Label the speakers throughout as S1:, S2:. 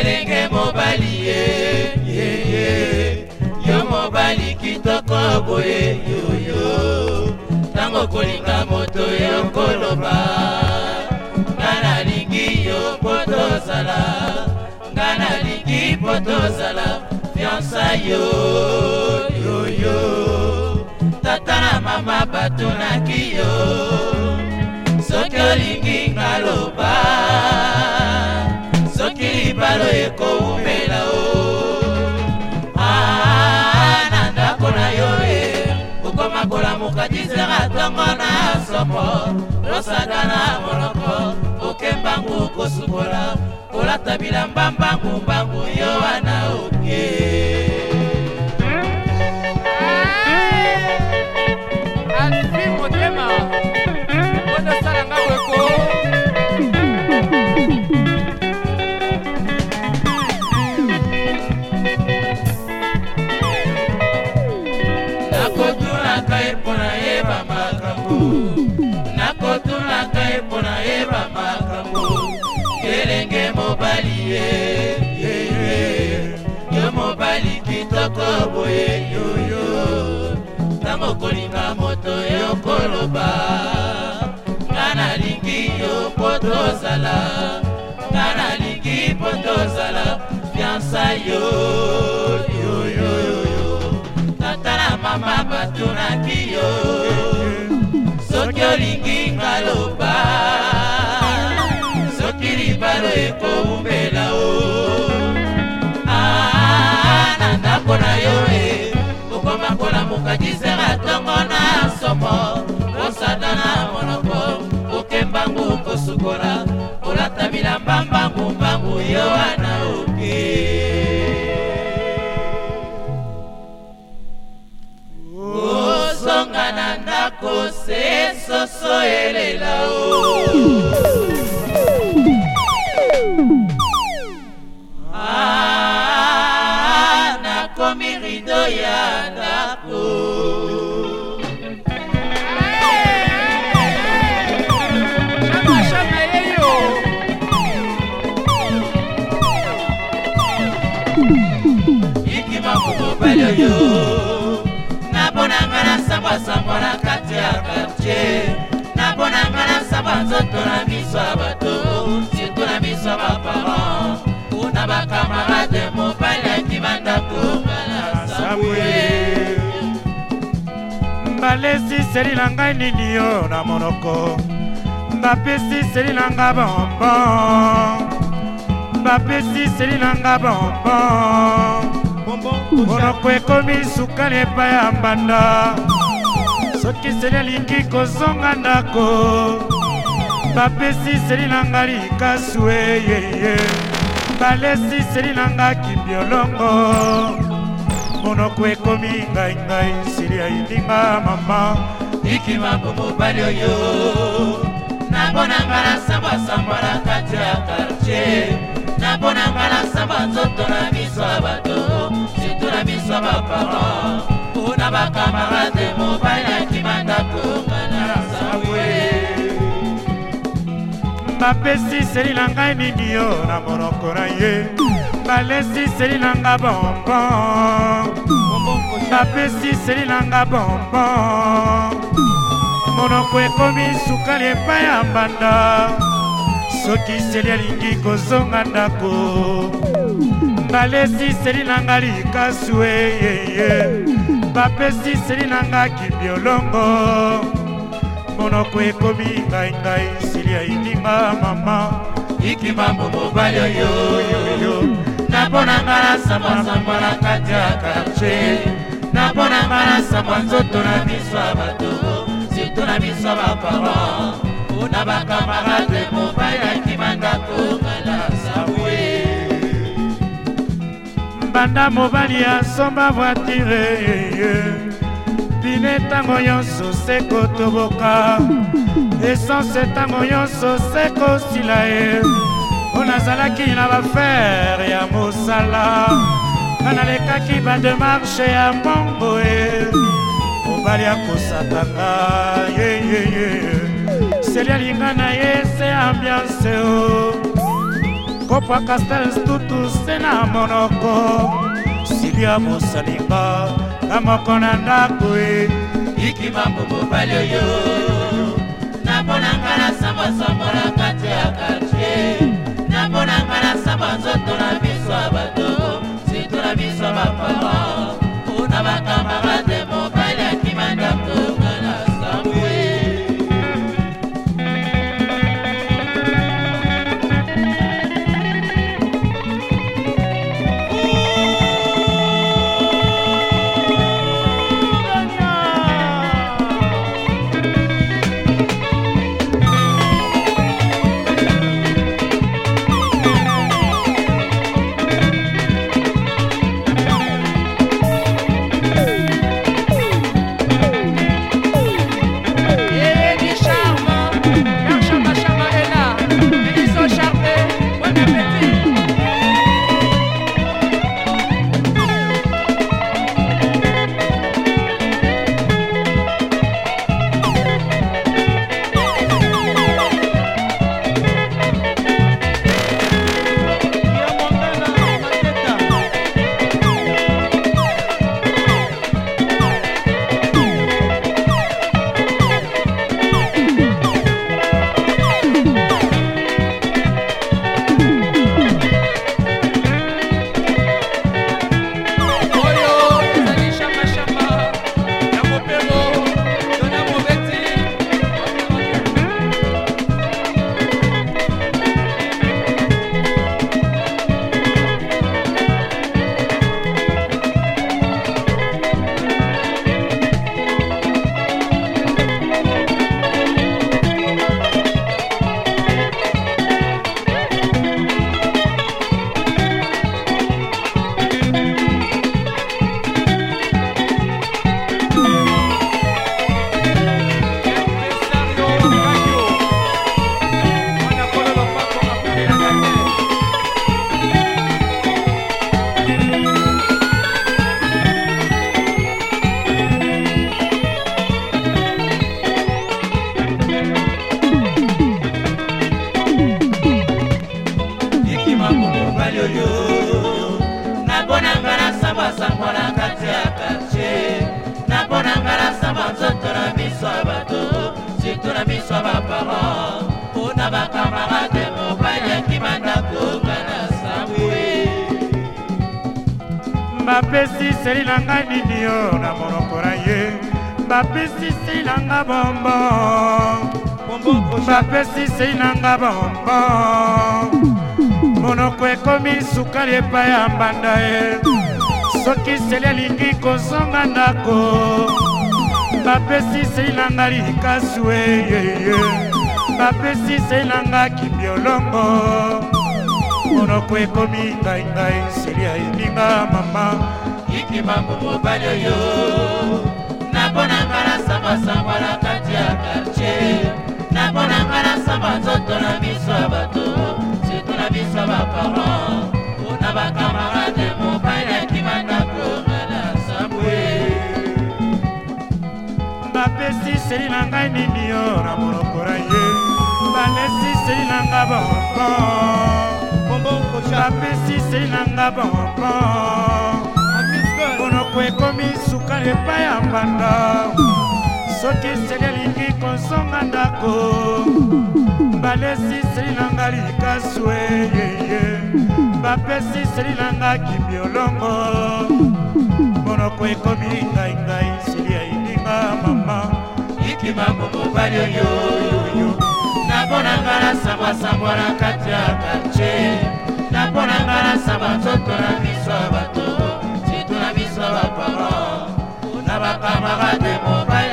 S1: elenge mobali ye yeye yo mobali kitoko boye yoyo ntango kolinga moto yo koloba nga nalingi yo mpo tozala nga nalingi mpo tozala fiansa yo yoyo tata na mama batunaki yo soki olingi ngaloba mibalo ekoumela o ah, na ndako na yo e okoma kolamuka disera ntongo na sopo losada na moloko okembangu kosukola kolata bilamba mbangumbangu yo wana oki boye yoyo ntango okolinga moto yokoloba nga nalingi yo mpo tozala nga nalingi mpo tozala fiansa yo yoyoyo tata na mama batunaki yo soki olingi nga loba soki libalo ekoume mobali oyo nabonanga nasambwasambwa na kati ya kartie nabonanga nasambwa nzoto na miso ya bato sirtu na miso ya
S2: baparan kuna bakamarade mobali akima ndako nganasabwe balesi seli na ngai nini yo na monoko bapesi seli na nga bonbon bapesi seli na nga bonbon monoko ekomi sukali epai ya mbanda soki seli alingi kozonga ndako bapesi seli na nga likasu eyeye eh, eh, eh. balesi seli na nga kibiolongo monoko ekomi ngaingai sili ayilinga mama ikima po mobali oyo nango na nga nasambwasambolaka ti ya kartier
S1: tina mpo na ngala samba nzoto na miso ya bato surtu na miso ya
S2: baparan mpo na bakamarade mobali nakima ndako ngana sawe bapesi seli na ngai nini yo na monoko na ye balesi seli na nga bonbon bapesi seli na nga bonbon monoko ekomi sukali epai ya mbanda soki seli alingi kozonga ndako nalesi seli na nga likasu eyeye eh, eh, eh. bapesi seli na nga kibiolongo monoko ekomi ngaingai seli ayindinga mama ikimambo mobali oyoyoyo naponanga nasambasamba na kati ya karche
S1: naponanga nasamba nzoto na miso ya bato sirtu na miso ya bapara mpona bakamarade mobali akimanga kongala
S2: sabwe banda mobali asomba voitire bine ntango nyonso se kotoboka esanse ntango nyonso se kosila ye mpo nazalaki na bafere ya mosala nga nalekaki bademarshe ya mbongo e mobali akosakanga yeyeye ye, ye. seli alinga na ye se ambiance o oh. kopa castel stutu se na monoko silia mosalinga na moko na ndako e eh. ikimambu mobali oyo namonanga na sambosambolaka te akati eseli na ngai nini yo na monokola ye bapesisi na nga bombo bapesisi na nga bombo monoko ekomi sukali epai ya mbanda ye soki seli alingi kozonga ndako bapesisi na nga likasu eyeye bapesisi na nga kibiolongo monoko ekomi ngaingai seli ayeminga mama akimbangu mobali oyo naponanga nasambasamba na kati ya kartie
S1: naponanga nasamba nzoto na miso ya bato surtu na miso ya
S2: baparan mpona bakamarade mobali akimanga kongala sambwe bapesi seli na ngai mimio na monokora ye balesi seli na nga bonko bapesi seli na nga bonko monoko ekomi sukar epai ya mbanda soki seli elingi kosonga ndako balesi seli na nga likaswe yeye bapesi seli na nga kimiolongo monoko ekomi ngaingai seli aininga mama ikimango mobali oyoyoyo naponanga nasambwasambwa na kati ya kace
S1: naponanga nasamba nzoto na miso ya bato makamaka te mobali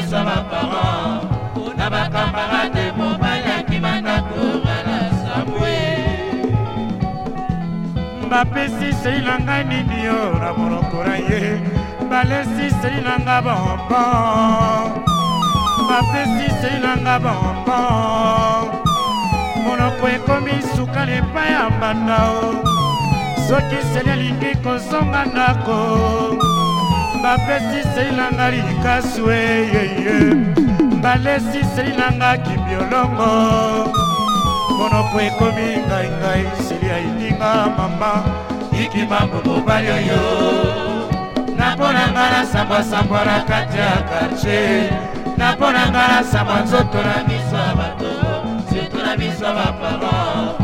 S2: biso baparan mpona bakamarade mobayakima na komala sabwe bapesi sei na ngai nini yo na molokora ye balesi sei na nga bombon bapesi sei na nga bombon monoko ekomi sukali epai ya mbanda o soki seli alingi kozonga ndako bapesi sei na nga likaswe yeye balesi sei na nga kibiolongo monoko ekomi ngaingai sili ailinga mama ikimambo mobali oyo napona nga nasambwasambwa na kati ya kartie napona nga nasambwa nzoto na miso ya bato surtout na miso ya
S1: bapara